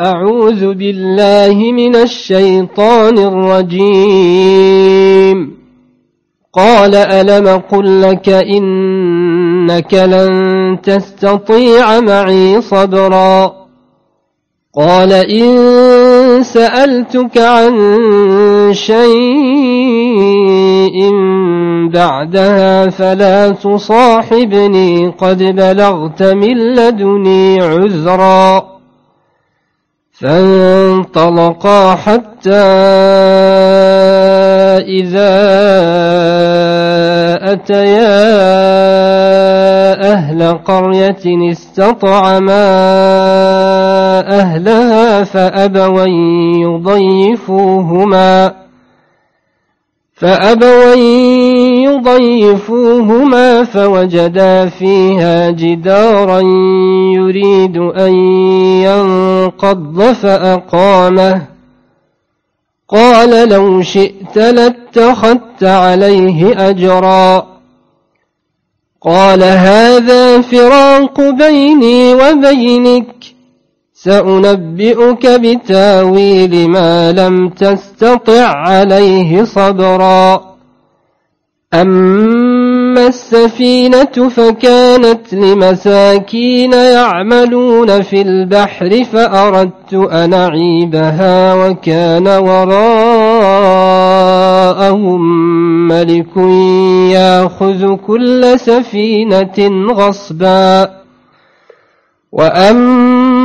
أعوذ بالله من الشيطان الرجيم. قال ألم قل لك إنك لن تستطيع معي صبرا؟ قال إن سألتك عن شيء بعدها فلا تصاحبني قد بلغت من لدني عذرا. فانطلقا حتى إذا أتيا أهل قرية استطعما أهلها فأبوا يضيفوهما فأبوا يضيفوهما فوجدا فيها جدارا يريد أن ينقض فأقامه. قال لو شئت لاتخذت عليه أجرا. قال هذا فراق بيني وبينك. سأنبئك بتأويل ما لم تستطع عليه صبرا. أما السفينة فكانت لمساكين يعملون في البحر فأردت أن أعيبها وكان وراءهم ملك يأخذ كل سفينة غصبا. وأما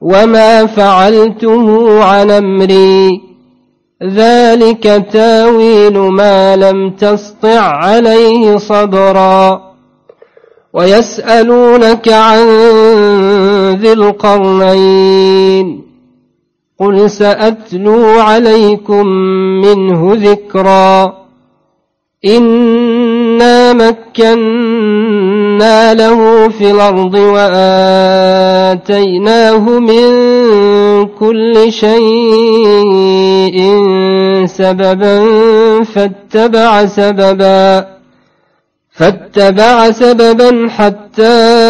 وما فعلته عن امري. ذلك تاويل ما لم تسطع عليه صبرا. ويسألونك عن ذي القرنين. قل سأتلو عليكم منه ذكرا. مكنا له في الأرض وآتيناه من كل شيء سببا فاتبع سببا فاتبع سببا حتى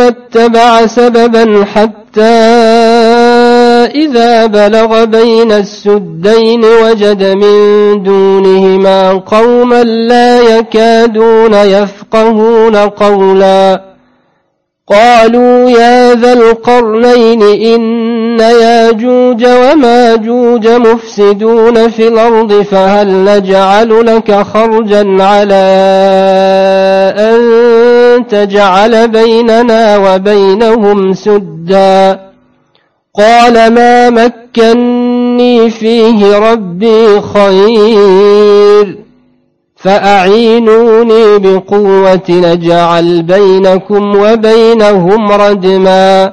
اتبع سببا حتى إذا بلغ بين السدين وجد من دونهما قوما لا يكادون يفقهون قولا قالوا يا ذا القرنين إن ياجوج وماجوج مفسدون في الأرض فهل نجعل لك خرجا على أن تجعل بيننا وبينهم سدا؟ قال ما مكني فيه ربي خير فأعينوني بقوة نجعل بينكم وبينهم ردما.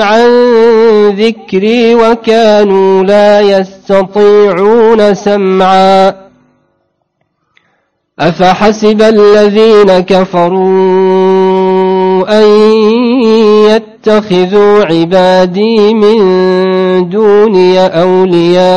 عن ذكري وكانوا لا يستطيعون سمعا. أفحسب الذين كفروا أن يتخذوا عبادي من دوني أولياء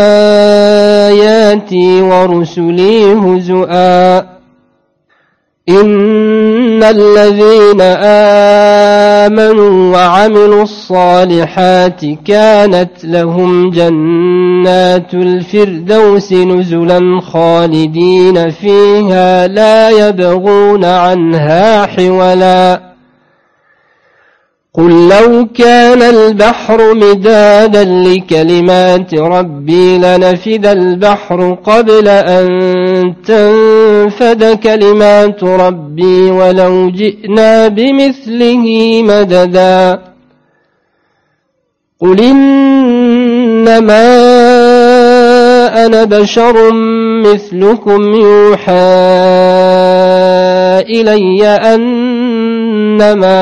آياتي ورسلي هزؤا إن الذين آمنوا وعملوا الصالحات كانت لهم جنات الفردوس نزلا خالدين فيها لا يبغون عنها حولا قل لو كان البحر مدادا لكلمات ربي لنفد البحر قبل أن تنفد كلمات ربي ولو جئنا بمثله مددا قل إنما أنا بشر مثلكم يوحى إلي أنما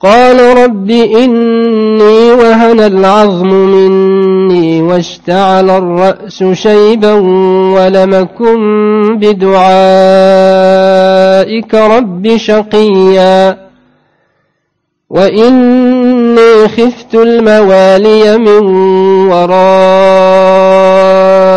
قال رب إني وهن العظم مني واشتعل الرأس شيبا ولمكن بدعائك رب شقيا. وإني خفت الموالي من ورائي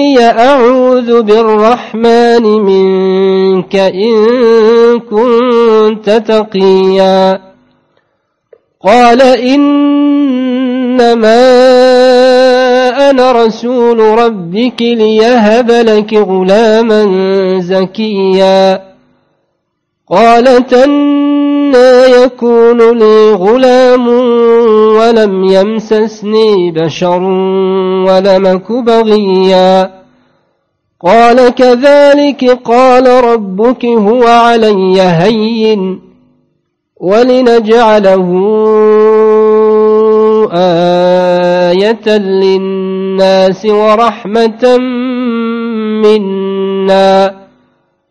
إني أعوذ بالرحمن منك إن كنت تقيا. قال إنما أنا رسول ربك ليهب لك غلاما زكيا. قالت أنا يكون لي غلام ولم يمسسني بشر ولمك بغيا. قال كذلك قال ربك هو علي هين ولنجعله آية للناس ورحمة منا.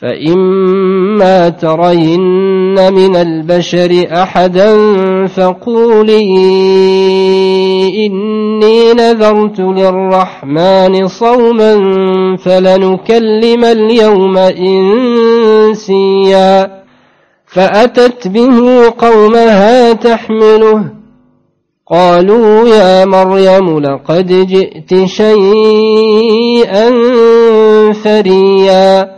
فإما ترين من البشر أحدا فقولي إني نذرت للرحمن صوما فلنكلم اليوم إنسيا فأتت به قومها تحمله قالوا يا مريم لقد جئت شيئا فريا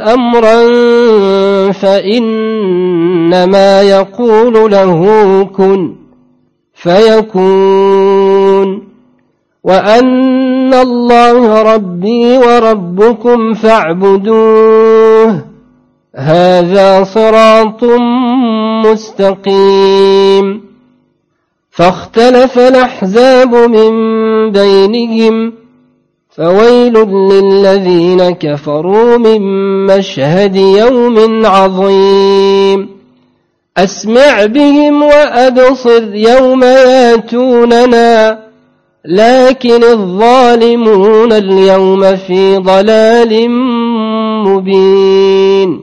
أمرا فإنما يقول له كن فيكون وأن الله ربي وربكم فاعبدوه هذا صراط مستقيم فاختلف الأحزاب من بينهم فويل للذين كفروا من مشهد يوم عظيم. أسمع بهم وأبصر يوم ياتوننا لكن الظالمون اليوم في ضلال مبين.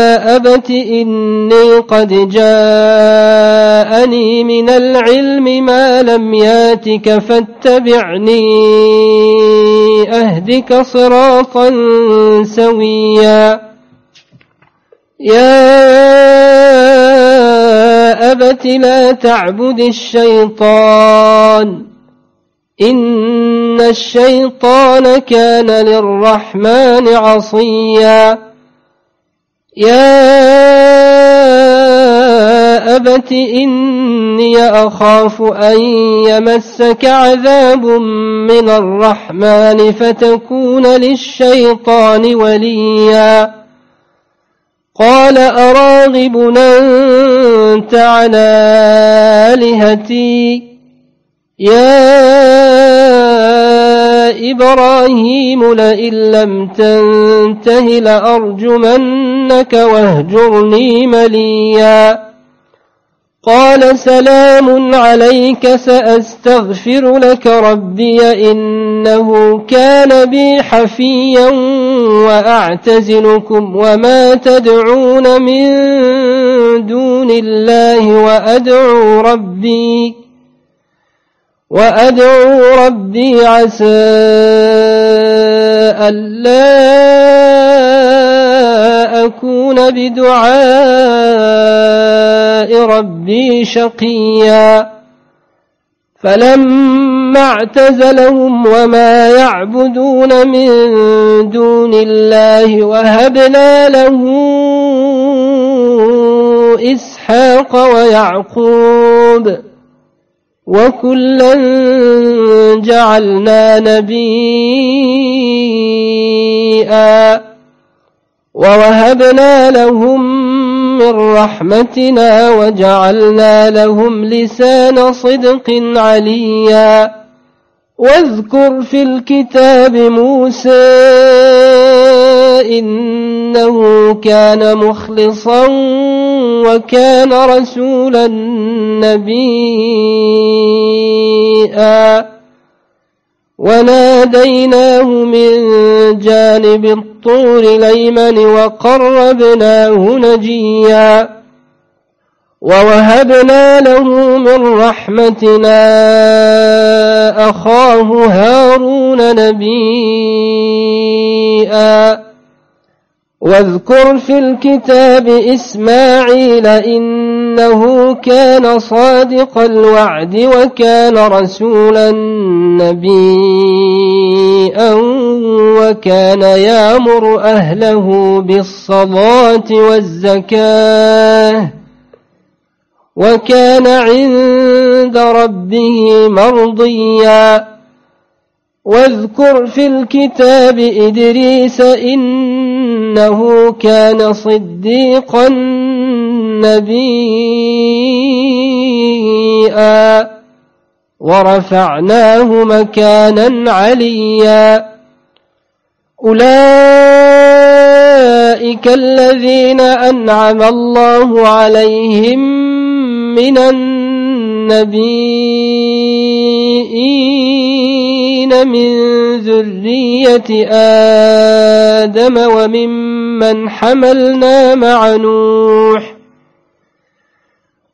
أبت إني قد جاءني من العلم ما لم ياتك فاتبعني أهدك صراطا سويا. يا أبت لا تعبد الشيطان. إن الشيطان كان للرحمن عصيا. يا أبت إني أخاف أن يمسك عذاب من الرحمن فتكون للشيطان وليا قال أراغب أنت على آلهتي؟ يا إبراهيم لئن لم تنته لأرجمنك واهجرني مليا. قال سلام عليك سأستغفر لك ربي إنه كان بي حفيا وأعتزلكم وما تدعون من دون الله وأدعو ربي وأدعو ربي عسى ألا أكون بدعاء ربي شقيا. فلما اعتزلهم وما يعبدون من دون الله وهبنا له إسحاق ويعقوب وكلا جعلنا نبيئا ووهبنا لهم من رحمتنا وجعلنا لهم لسان صدق عليا. واذكر في الكتاب موسى إنه كان مخلصا وكان رسولا نبيئا وناديناه من جانب الطور ليمن وقربناه نجيا ووهبنا له من رحمتنا أخاه هارون نبيئا واذكر في الكتاب إسماعيل إنه كان صادق الوعد وكان رسولا نبيا وكان يامر أهله بالصلاة والزكاة وكان عند ربه مرضيا. واذكر في الكتاب إدريس إنه كان صديقا نبيئا ورفعناه مكانا عليا. أولئك الذين أنعم الله عليهم من النبيين من ذرية آدم وممن حملنا مع نوح.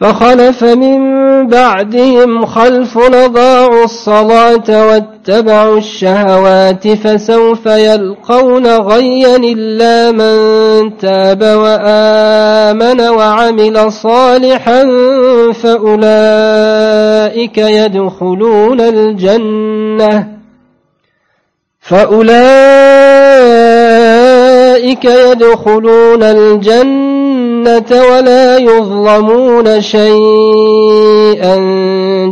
فخلف من بعدهم خلف نضاعوا الصلاة واتبعوا الشهوات فسوف يلقون غيا إلا من تاب وآمن وعمل صالحا فأولئك يدخلون الجنة فأولئك يدخلون الجنة ولا يظلمون شيئا.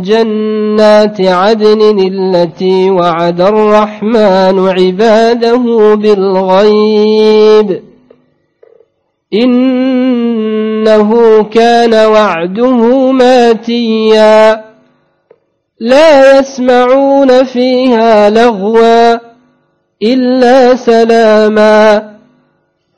جنات عدن التي وعد الرحمن عباده بالغيب. إنه كان وعده ماتيا. لا يسمعون فيها لغوا إلا سلاما.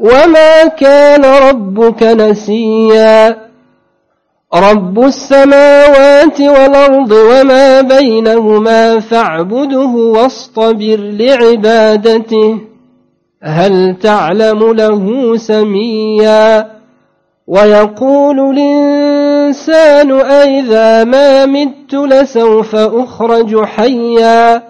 وما كان ربك نسيا. رب السماوات والأرض وما بينهما فاعبده واصطبر لعبادته. هل تعلم له سميا؟ ويقول الإنسان أئذا ما مت لسوف أخرج حيا.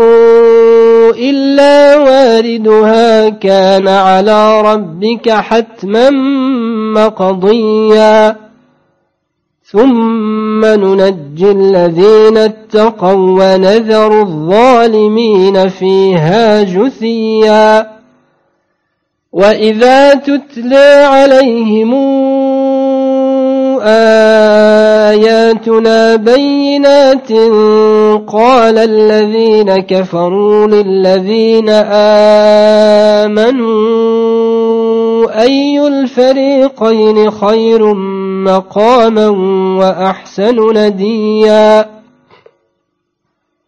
إلا واردها كان على ربك حتما مقضيا. ثم ننجي الذين اتقوا ونذر الظالمين فيها جثيا. وإذا تتلى عليهم آياتنا بينات قال الذين كفروا للذين آمنوا أي الفريقين خير مقاما وأحسن نديا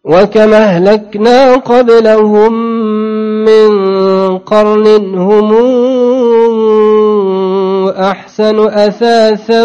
وكما أهلكنا قبلهم من قرن هم أحسن أثاثا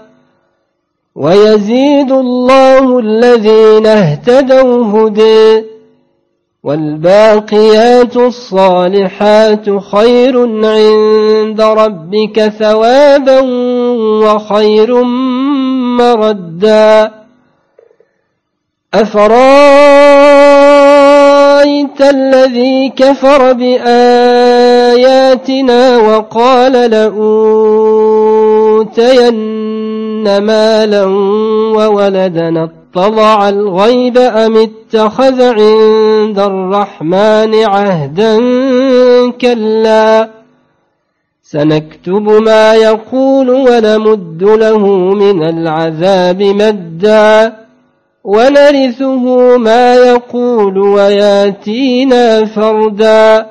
ويزيد الله الذين اهتدوا هدي والباقيات الصالحات خير عند ربك ثوابا وخير مردا. أفرأيت الذي كفر بآياتنا وقال لأوتين مالا وولدنا اطلع الغيب أم اتخذ عند الرحمن عهدا كلا. سنكتب ما يقول ونمد له من العذاب مدا. ونرثه ما يقول وياتينا فردا.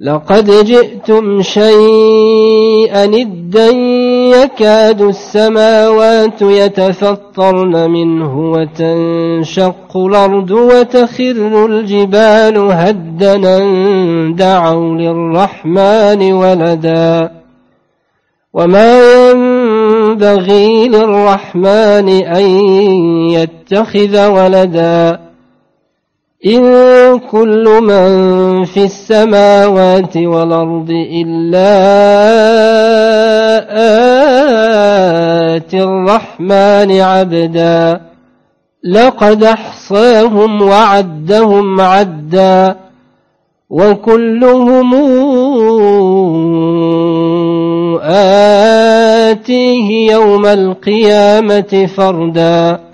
لقد جئتم شيئا إدا يكاد السماوات يتفطرن منه وتنشق الأرض وتخر الجبال هدنا دعوا للرحمن ولدا. وما ينبغي للرحمن أن يتخذ ولدا. إن كل من في السماوات والأرض إلا آتي الرحمن عبدا. لقد أحصاهم وعدهم عدا. وكلهم آتيه يوم القيامة فردا.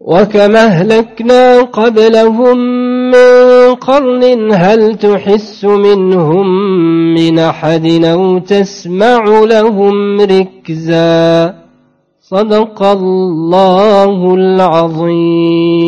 وكما أهلكنا قبلهم من قرن هل تحس منهم من أحد أو تسمع لهم ركزا صدق الله العظيم